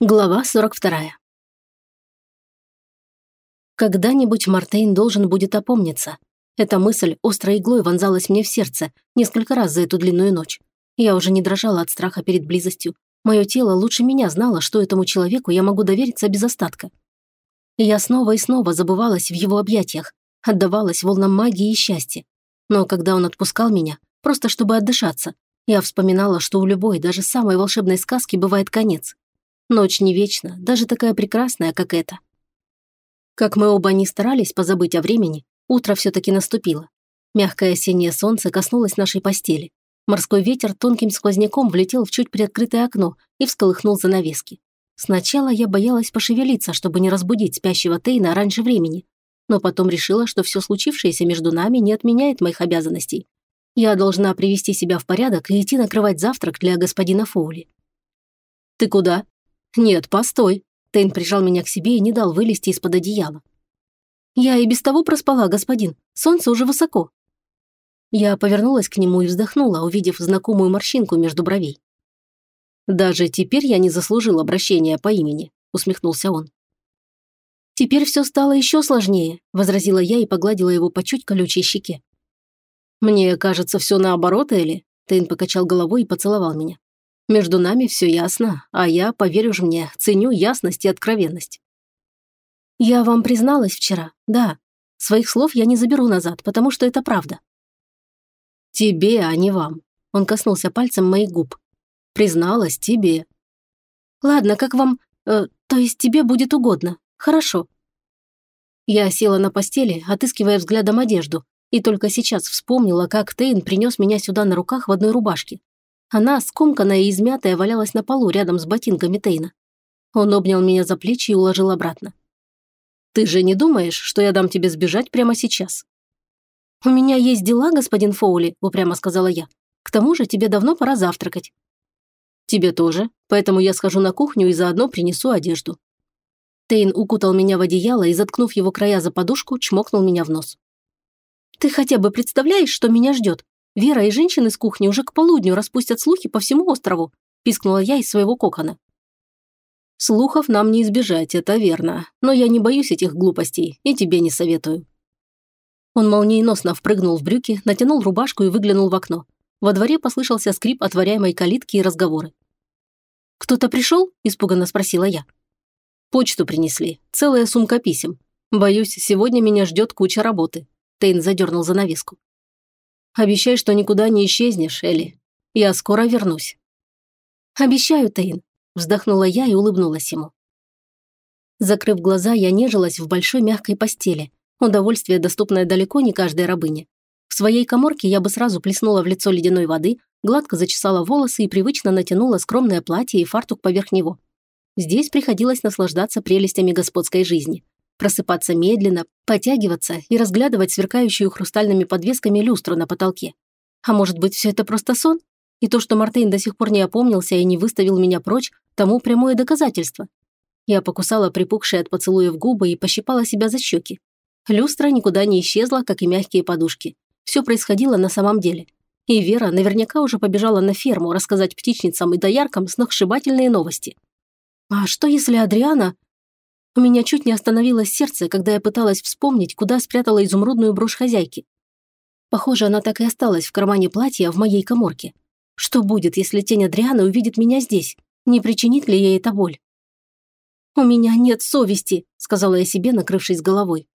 Глава 42. Когда-нибудь Мартейн должен будет опомниться. Эта мысль острой иглой вонзалась мне в сердце несколько раз за эту длинную ночь. Я уже не дрожала от страха перед близостью. Мое тело лучше меня знало, что этому человеку я могу довериться без остатка. И я снова и снова забывалась в его объятиях, отдавалась волнам магии и счастья. Но когда он отпускал меня, просто чтобы отдышаться, я вспоминала, что у любой, даже самой волшебной сказки бывает конец. Ночь не вечна, даже такая прекрасная, как эта. Как мы оба не старались позабыть о времени, утро все-таки наступило. Мягкое осеннее солнце коснулось нашей постели. Морской ветер тонким сквозняком влетел в чуть приоткрытое окно и всколыхнул занавески. Сначала я боялась пошевелиться, чтобы не разбудить спящего Тейна раньше времени, но потом решила, что все случившееся между нами не отменяет моих обязанностей. Я должна привести себя в порядок и идти накрывать завтрак для господина Фоули. «Ты куда?» «Нет, постой». Тейн прижал меня к себе и не дал вылезти из-под одеяла. «Я и без того проспала, господин. Солнце уже высоко». Я повернулась к нему и вздохнула, увидев знакомую морщинку между бровей. «Даже теперь я не заслужил обращения по имени», – усмехнулся он. «Теперь все стало еще сложнее», – возразила я и погладила его по чуть колючей щеке. «Мне кажется, все наоборот, Элли», – Тейн покачал головой и поцеловал меня. Между нами все ясно, а я, поверишь мне, ценю ясность и откровенность. Я вам призналась вчера, да. Своих слов я не заберу назад, потому что это правда. Тебе, а не вам. Он коснулся пальцем моих губ. Призналась тебе. Ладно, как вам... Э, то есть тебе будет угодно. Хорошо. Я села на постели, отыскивая взглядом одежду, и только сейчас вспомнила, как Тейн принес меня сюда на руках в одной рубашке. Она, скомканная и измятая, валялась на полу рядом с ботинками Тейна. Он обнял меня за плечи и уложил обратно. «Ты же не думаешь, что я дам тебе сбежать прямо сейчас?» «У меня есть дела, господин Фоули», – упрямо сказала я. «К тому же тебе давно пора завтракать». «Тебе тоже, поэтому я схожу на кухню и заодно принесу одежду». Тейн укутал меня в одеяло и, заткнув его края за подушку, чмокнул меня в нос. «Ты хотя бы представляешь, что меня ждет? Вера и женщины с кухни уже к полудню распустят слухи по всему острову», – пискнула я из своего кокона. «Слухов нам не избежать, это верно, но я не боюсь этих глупостей и тебе не советую». Он молниеносно впрыгнул в брюки, натянул рубашку и выглянул в окно. Во дворе послышался скрип отворяемой калитки и разговоры. «Кто-то пришел?» – испуганно спросила я. «Почту принесли. Целая сумка писем. Боюсь, сегодня меня ждет куча работы». Тейн задернул занавеску. Обещай, что никуда не исчезнешь, Элли. Я скоро вернусь». «Обещаю, Тейн», – вздохнула я и улыбнулась ему. Закрыв глаза, я нежилась в большой мягкой постели. Удовольствие, доступное далеко не каждой рабыне. В своей коморке я бы сразу плеснула в лицо ледяной воды, гладко зачесала волосы и привычно натянула скромное платье и фартук поверх него. Здесь приходилось наслаждаться прелестями господской жизни просыпаться медленно, потягиваться и разглядывать сверкающую хрустальными подвесками люстру на потолке. А может быть, все это просто сон? И то, что Мартейн до сих пор не опомнился и не выставил меня прочь, тому прямое доказательство. Я покусала припухшие от поцелуев губы и пощипала себя за щеки. Люстра никуда не исчезла, как и мягкие подушки. Все происходило на самом деле. И Вера наверняка уже побежала на ферму рассказать птичницам и дояркам сногсшибательные новости. А что если Адриана... У меня чуть не остановилось сердце, когда я пыталась вспомнить, куда спрятала изумрудную брошь хозяйки. Похоже, она так и осталась в кармане платья в моей коморке. Что будет, если тень Адрианы увидит меня здесь? Не причинит ли ей это боль? «У меня нет совести», – сказала я себе, накрывшись головой.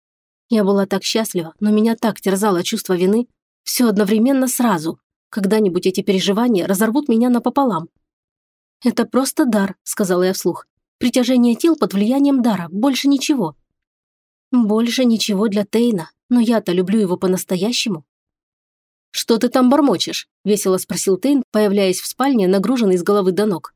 Я была так счастлива, но меня так терзало чувство вины. Все одновременно сразу. Когда-нибудь эти переживания разорвут меня напополам. «Это просто дар», – сказала я вслух. Притяжение тел под влиянием дара, больше ничего. Больше ничего для Тейна, но я-то люблю его по-настоящему. «Что ты там бормочешь?» – весело спросил Тейн, появляясь в спальне, нагруженный с головы до ног.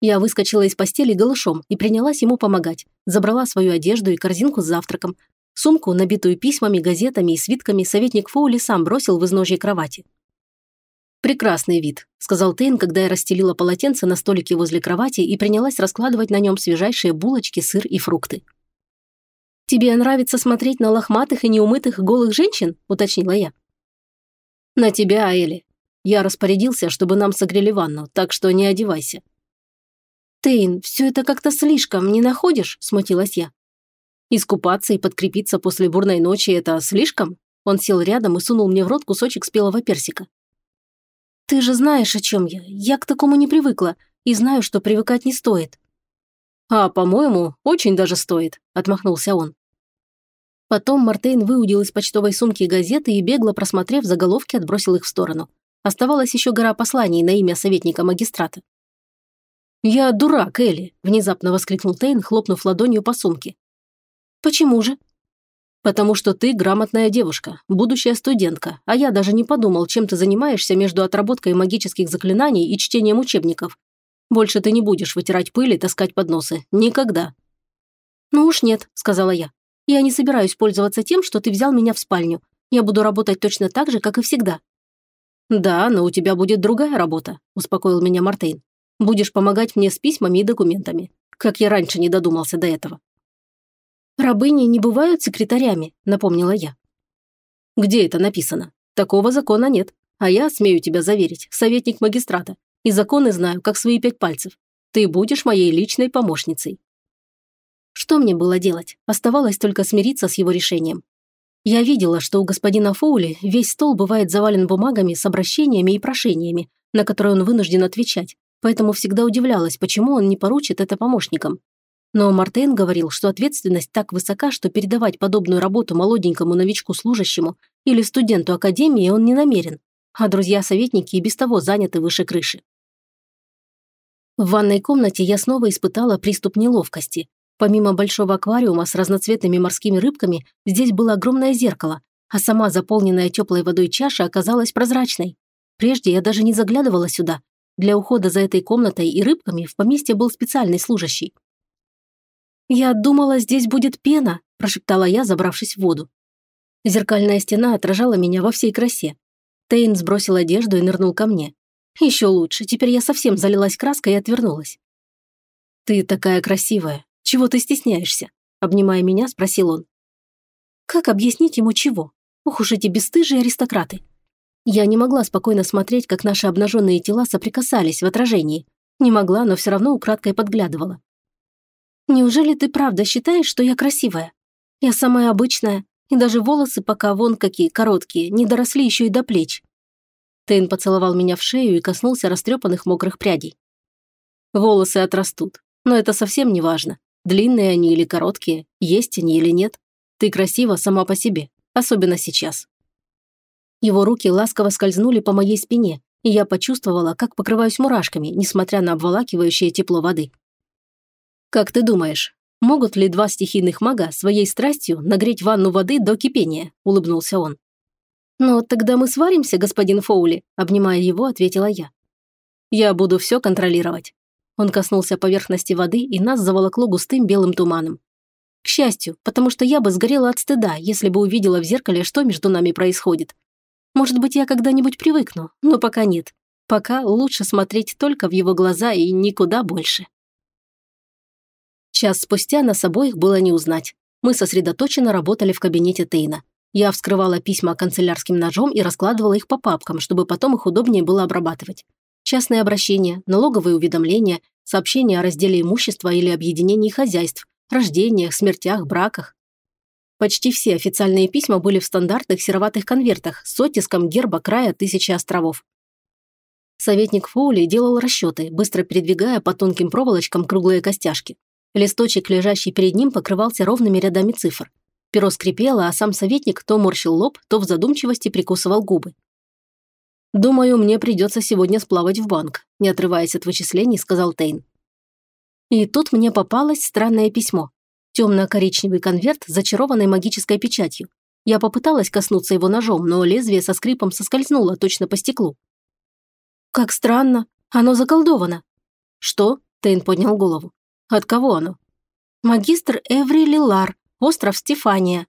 Я выскочила из постели голышом и принялась ему помогать. Забрала свою одежду и корзинку с завтраком. Сумку, набитую письмами, газетами и свитками, советник Фоули сам бросил в изножье кровати. «Прекрасный вид», – сказал Тейн, когда я расстелила полотенце на столике возле кровати и принялась раскладывать на нем свежайшие булочки, сыр и фрукты. «Тебе нравится смотреть на лохматых и неумытых голых женщин?» – уточнила я. «На тебя, Аэли. Я распорядился, чтобы нам согрели ванну, так что не одевайся». «Тейн, все это как-то слишком, не находишь?» – смутилась я. «Искупаться и подкрепиться после бурной ночи – это слишком?» Он сел рядом и сунул мне в рот кусочек спелого персика. «Ты же знаешь, о чем я. Я к такому не привыкла и знаю, что привыкать не стоит». «А, по-моему, очень даже стоит», – отмахнулся он. Потом Мартейн выудил из почтовой сумки газеты и, бегло просмотрев заголовки, отбросил их в сторону. Оставалась еще гора посланий на имя советника магистрата. «Я дурак, Элли!» – внезапно воскликнул Тейн, хлопнув ладонью по сумке. «Почему же?» «Потому что ты грамотная девушка, будущая студентка, а я даже не подумал, чем ты занимаешься между отработкой магических заклинаний и чтением учебников. Больше ты не будешь вытирать пыль и таскать подносы. Никогда». «Ну уж нет», – сказала я. «Я не собираюсь пользоваться тем, что ты взял меня в спальню. Я буду работать точно так же, как и всегда». «Да, но у тебя будет другая работа», – успокоил меня Мартейн. «Будешь помогать мне с письмами и документами. Как я раньше не додумался до этого». «Рабыни не бывают секретарями», – напомнила я. «Где это написано? Такого закона нет. А я, смею тебя заверить, советник магистрата. И законы знаю, как свои пять пальцев. Ты будешь моей личной помощницей». Что мне было делать? Оставалось только смириться с его решением. Я видела, что у господина Фоули весь стол бывает завален бумагами с обращениями и прошениями, на которые он вынужден отвечать, поэтому всегда удивлялась, почему он не поручит это помощникам. Но Мартейн говорил, что ответственность так высока, что передавать подобную работу молоденькому новичку-служащему или студенту академии он не намерен, а друзья-советники и без того заняты выше крыши. В ванной комнате я снова испытала приступ неловкости, Помимо большого аквариума с разноцветными морскими рыбками, здесь было огромное зеркало, а сама заполненная теплой водой чаша оказалась прозрачной. Прежде я даже не заглядывала сюда. Для ухода за этой комнатой и рыбками в поместье был специальный служащий. «Я думала, здесь будет пена», – прошептала я, забравшись в воду. Зеркальная стена отражала меня во всей красе. Тейн сбросил одежду и нырнул ко мне. Еще лучше, теперь я совсем залилась краской и отвернулась. «Ты такая красивая», «Чего ты стесняешься?» – обнимая меня, спросил он. Как объяснить ему чего? Ох уж эти бесстыжие аристократы. Я не могла спокойно смотреть, как наши обнаженные тела соприкасались в отражении. Не могла, но все равно украдкой подглядывала. «Неужели ты правда считаешь, что я красивая? Я самая обычная, и даже волосы пока вон какие, короткие, не доросли еще и до плеч». Тейн поцеловал меня в шею и коснулся растрепанных мокрых прядей. «Волосы отрастут, но это совсем не важно. Длинные они или короткие, есть они или нет. Ты красива сама по себе, особенно сейчас. Его руки ласково скользнули по моей спине, и я почувствовала, как покрываюсь мурашками, несмотря на обволакивающее тепло воды. Как ты думаешь, могут ли два стихийных мага своей страстью нагреть ванну воды до кипения? Улыбнулся он. «Но тогда мы сваримся, господин Фоули», обнимая его, ответила я. «Я буду все контролировать. Он коснулся поверхности воды, и нас заволокло густым белым туманом. К счастью, потому что я бы сгорела от стыда, если бы увидела в зеркале, что между нами происходит. Может быть, я когда-нибудь привыкну, но пока нет. Пока лучше смотреть только в его глаза и никуда больше. Час спустя нас обоих было не узнать. Мы сосредоточенно работали в кабинете Тейна. Я вскрывала письма канцелярским ножом и раскладывала их по папкам, чтобы потом их удобнее было обрабатывать частные обращения, налоговые уведомления, сообщения о разделе имущества или объединении хозяйств, рождениях, смертях, браках. Почти все официальные письма были в стандартных сероватых конвертах с оттиском герба края тысячи островов. Советник Фоули делал расчеты, быстро передвигая по тонким проволочкам круглые костяшки. Листочек, лежащий перед ним, покрывался ровными рядами цифр. Перо скрипело, а сам советник то морщил лоб, то в задумчивости прикусывал губы. «Думаю, мне придется сегодня сплавать в банк», не отрываясь от вычислений, сказал Тейн. И тут мне попалось странное письмо. Темно-коричневый конверт, зачарованный магической печатью. Я попыталась коснуться его ножом, но лезвие со скрипом соскользнуло точно по стеклу. «Как странно. Оно заколдовано». «Что?» – Тейн поднял голову. «От кого оно?» «Магистр Эври Лилар, остров Стефания».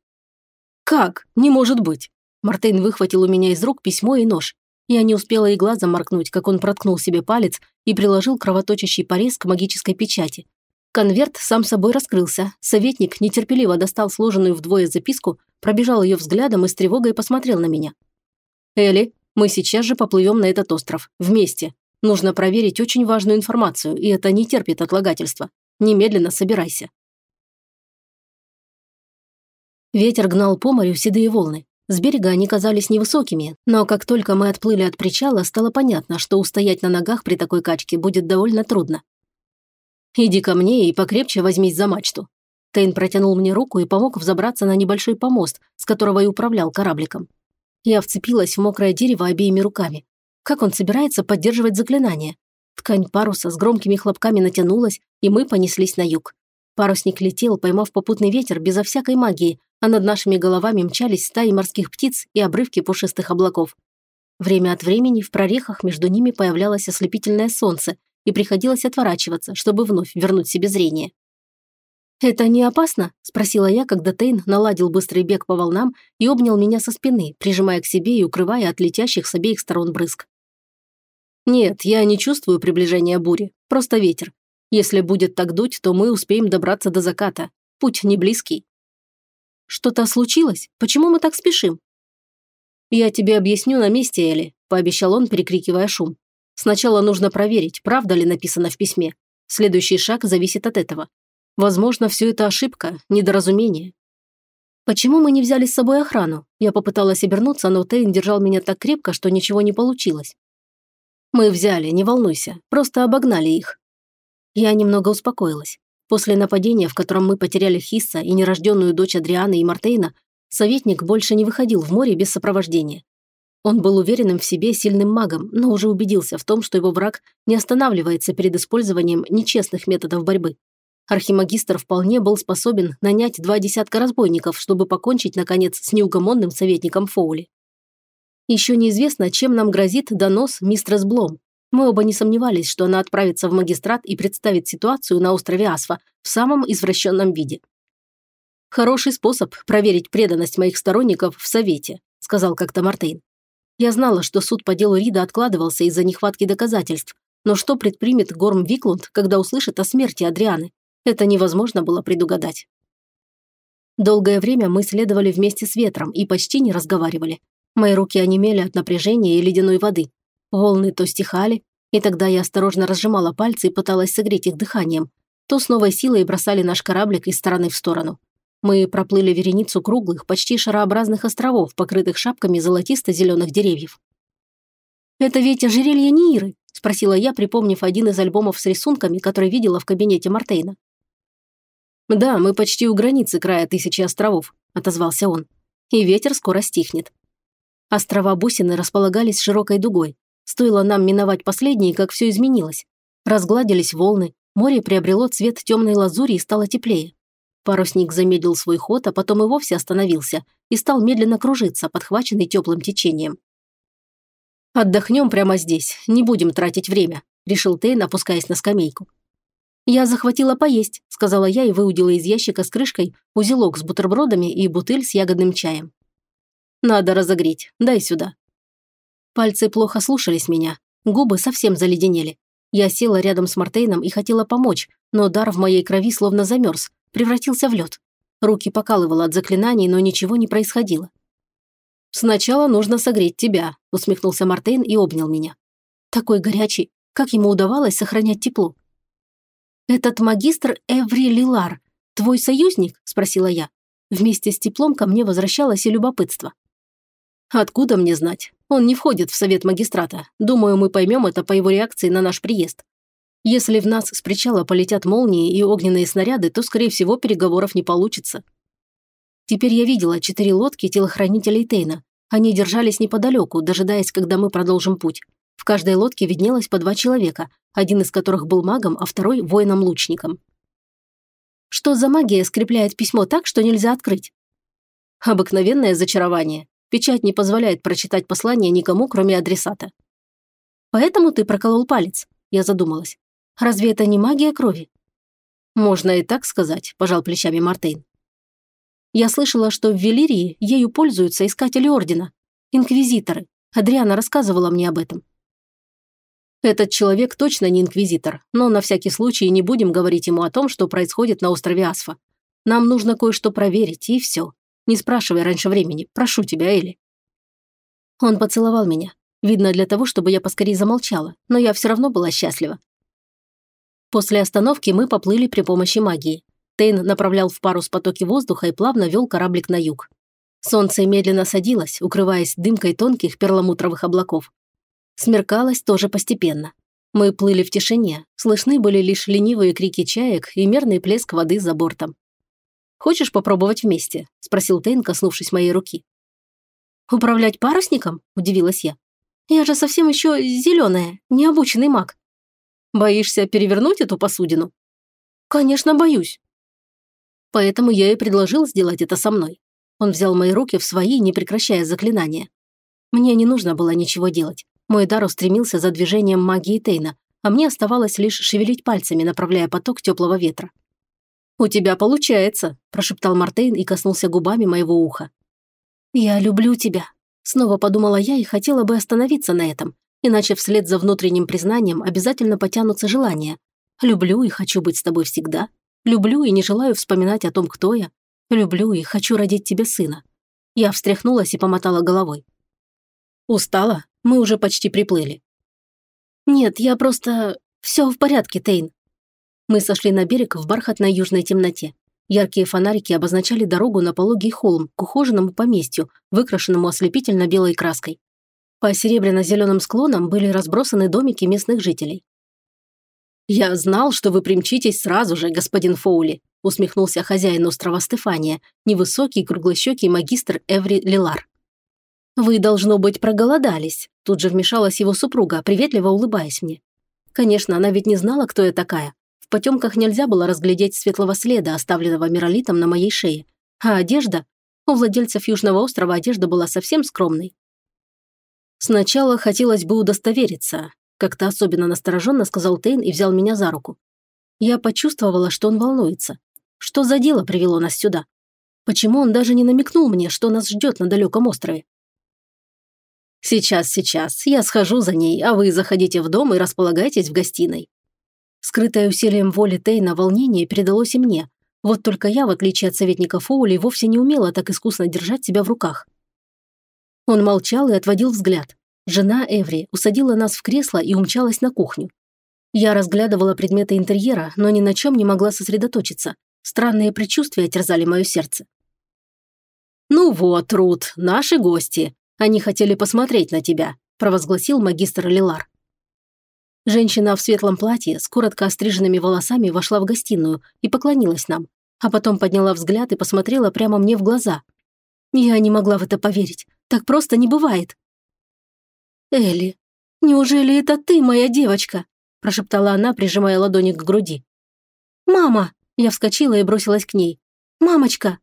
«Как? Не может быть!» Мартейн выхватил у меня из рук письмо и нож. Я не успела и глазом моркнуть, как он проткнул себе палец и приложил кровоточащий порез к магической печати. Конверт сам собой раскрылся. Советник нетерпеливо достал сложенную вдвое записку, пробежал ее взглядом и с тревогой посмотрел на меня. «Элли, мы сейчас же поплывем на этот остров. Вместе. Нужно проверить очень важную информацию, и это не терпит отлагательства. Немедленно собирайся». Ветер гнал по морю седые волны. С берега они казались невысокими, но как только мы отплыли от причала, стало понятно, что устоять на ногах при такой качке будет довольно трудно. «Иди ко мне и покрепче возьмись за мачту». Тейн протянул мне руку и помог взобраться на небольшой помост, с которого и управлял корабликом. Я вцепилась в мокрое дерево обеими руками. Как он собирается поддерживать заклинание? Ткань паруса с громкими хлопками натянулась, и мы понеслись на юг. Парусник летел, поймав попутный ветер безо всякой магии, а над нашими головами мчались стаи морских птиц и обрывки пушистых облаков. Время от времени в прорехах между ними появлялось ослепительное солнце, и приходилось отворачиваться, чтобы вновь вернуть себе зрение. «Это не опасно?» – спросила я, когда Тейн наладил быстрый бег по волнам и обнял меня со спины, прижимая к себе и укрывая от летящих с обеих сторон брызг. «Нет, я не чувствую приближения бури, просто ветер. Если будет так дуть, то мы успеем добраться до заката. Путь не близкий». «Что-то случилось? Почему мы так спешим?» «Я тебе объясню на месте, Элли», – пообещал он, перекрикивая шум. «Сначала нужно проверить, правда ли написано в письме. Следующий шаг зависит от этого. Возможно, все это ошибка, недоразумение». «Почему мы не взяли с собой охрану?» Я попыталась обернуться, но Тейн держал меня так крепко, что ничего не получилось. «Мы взяли, не волнуйся, просто обогнали их». Я немного успокоилась. После нападения, в котором мы потеряли Хисса и нерожденную дочь Адрианы и Мартейна, советник больше не выходил в море без сопровождения. Он был уверенным в себе сильным магом, но уже убедился в том, что его враг не останавливается перед использованием нечестных методов борьбы. Архимагистр вполне был способен нанять два десятка разбойников, чтобы покончить, наконец, с неугомонным советником Фоули. Еще неизвестно, чем нам грозит донос мистерс Блом, мы оба не сомневались, что она отправится в магистрат и представит ситуацию на острове Асфа в самом извращенном виде. «Хороший способ проверить преданность моих сторонников в Совете», сказал как-то Мартейн. Я знала, что суд по делу Рида откладывался из-за нехватки доказательств, но что предпримет Горм Виклунд, когда услышит о смерти Адрианы? Это невозможно было предугадать. Долгое время мы следовали вместе с ветром и почти не разговаривали. Мои руки онемели от напряжения и ледяной воды. Волны то стихали, и тогда я осторожно разжимала пальцы и пыталась согреть их дыханием, то с новой силой бросали наш кораблик из стороны в сторону. Мы проплыли вереницу круглых, почти шарообразных островов, покрытых шапками золотисто-зеленых деревьев. «Это ведь ожерелье Ниры?» – спросила я, припомнив один из альбомов с рисунками, который видела в кабинете Мартейна. «Да, мы почти у границы края тысячи островов», – отозвался он. «И ветер скоро стихнет». Острова бусины располагались широкой дугой, Стоило нам миновать последние, как все изменилось. Разгладились волны, море приобрело цвет темной лазури и стало теплее. Парусник замедлил свой ход, а потом и вовсе остановился и стал медленно кружиться, подхваченный теплым течением. «Отдохнем прямо здесь, не будем тратить время», – решил Тейн, опускаясь на скамейку. «Я захватила поесть», – сказала я и выудила из ящика с крышкой узелок с бутербродами и бутыль с ягодным чаем. «Надо разогреть, дай сюда», Пальцы плохо слушались меня, губы совсем заледенели. Я села рядом с Мартейном и хотела помочь, но дар в моей крови словно замерз, превратился в лед. Руки покалывало от заклинаний, но ничего не происходило. «Сначала нужно согреть тебя», – усмехнулся Мартейн и обнял меня. Такой горячий, как ему удавалось сохранять тепло? «Этот магистр Эври Лилар, твой союзник?» – спросила я. Вместе с теплом ко мне возвращалось и любопытство. Откуда мне знать? Он не входит в совет магистрата. Думаю, мы поймем это по его реакции на наш приезд. Если в нас с причала полетят молнии и огненные снаряды, то, скорее всего, переговоров не получится. Теперь я видела четыре лодки телохранителей Тейна. Они держались неподалеку, дожидаясь, когда мы продолжим путь. В каждой лодке виднелось по два человека, один из которых был магом, а второй – воином-лучником. Что за магия скрепляет письмо так, что нельзя открыть? Обыкновенное зачарование. Печать не позволяет прочитать послание никому, кроме адресата. Поэтому ты проколол палец, я задумалась. Разве это не магия крови? Можно и так сказать, пожал плечами Мартейн. Я слышала, что в Велирии ею пользуются искатели Ордена. Инквизиторы. Адриана рассказывала мне об этом. Этот человек точно не инквизитор, но на всякий случай не будем говорить ему о том, что происходит на острове Асфа. Нам нужно кое-что проверить, и все. Не спрашивай раньше времени. Прошу тебя, Элли». Он поцеловал меня. Видно, для того, чтобы я поскорее замолчала, но я все равно была счастлива. После остановки мы поплыли при помощи магии. Тейн направлял в парус потоки воздуха и плавно вел кораблик на юг. Солнце медленно садилось, укрываясь дымкой тонких перламутровых облаков. Смеркалось тоже постепенно. Мы плыли в тишине, слышны были лишь ленивые крики чаек и мерный плеск воды за бортом. «Хочешь попробовать вместе?» – спросил Тейн, коснувшись моей руки. «Управлять парусником?» – удивилась я. «Я же совсем еще зеленая, необученный маг». «Боишься перевернуть эту посудину?» «Конечно, боюсь». Поэтому я и предложил сделать это со мной. Он взял мои руки в свои, не прекращая заклинания. Мне не нужно было ничего делать. Мой дар устремился за движением магии Тейна, а мне оставалось лишь шевелить пальцами, направляя поток теплого ветра. «У тебя получается», – прошептал Мартейн и коснулся губами моего уха. «Я люблю тебя», – снова подумала я и хотела бы остановиться на этом, иначе вслед за внутренним признанием обязательно потянутся желания. Люблю и хочу быть с тобой всегда. Люблю и не желаю вспоминать о том, кто я. Люблю и хочу родить тебе сына. Я встряхнулась и помотала головой. Устала? Мы уже почти приплыли. Нет, я просто... Все в порядке, Тейн. Мы сошли на берег в бархатной южной темноте. Яркие фонарики обозначали дорогу на пологий холм к ухоженному поместью, выкрашенному ослепительно белой краской. По серебряно-зеленым склонам были разбросаны домики местных жителей. «Я знал, что вы примчитесь сразу же, господин Фоули», усмехнулся хозяин острова Стефания, невысокий круглощекий магистр Эври Лилар. «Вы, должно быть, проголодались», – тут же вмешалась его супруга, приветливо улыбаясь мне. Конечно, она ведь не знала, кто я такая. В потемках нельзя было разглядеть светлого следа, оставленного миролитом на моей шее. А одежда? У владельцев Южного острова одежда была совсем скромной. Сначала хотелось бы удостовериться. Как-то особенно настороженно сказал Тейн и взял меня за руку. Я почувствовала, что он волнуется. Что за дело привело нас сюда? Почему он даже не намекнул мне, что нас ждет на далеком острове? «Сейчас, сейчас, я схожу за ней, а вы заходите в дом и располагайтесь в гостиной». Скрытое усилием воли Тейна волнение передалось и мне. Вот только я, в отличие от советника Фоули, вовсе не умела так искусно держать себя в руках. Он молчал и отводил взгляд. Жена Эври усадила нас в кресло и умчалась на кухню. Я разглядывала предметы интерьера, но ни на чем не могла сосредоточиться. Странные предчувствия терзали мое сердце. «Ну вот, Рут, наши гости. Они хотели посмотреть на тебя», – провозгласил магистр Лилар. Женщина в светлом платье с коротко остриженными волосами вошла в гостиную и поклонилась нам, а потом подняла взгляд и посмотрела прямо мне в глаза. Я не могла в это поверить. Так просто не бывает. «Элли, неужели это ты, моя девочка?» – прошептала она, прижимая ладони к груди. «Мама!» – я вскочила и бросилась к ней. «Мамочка!»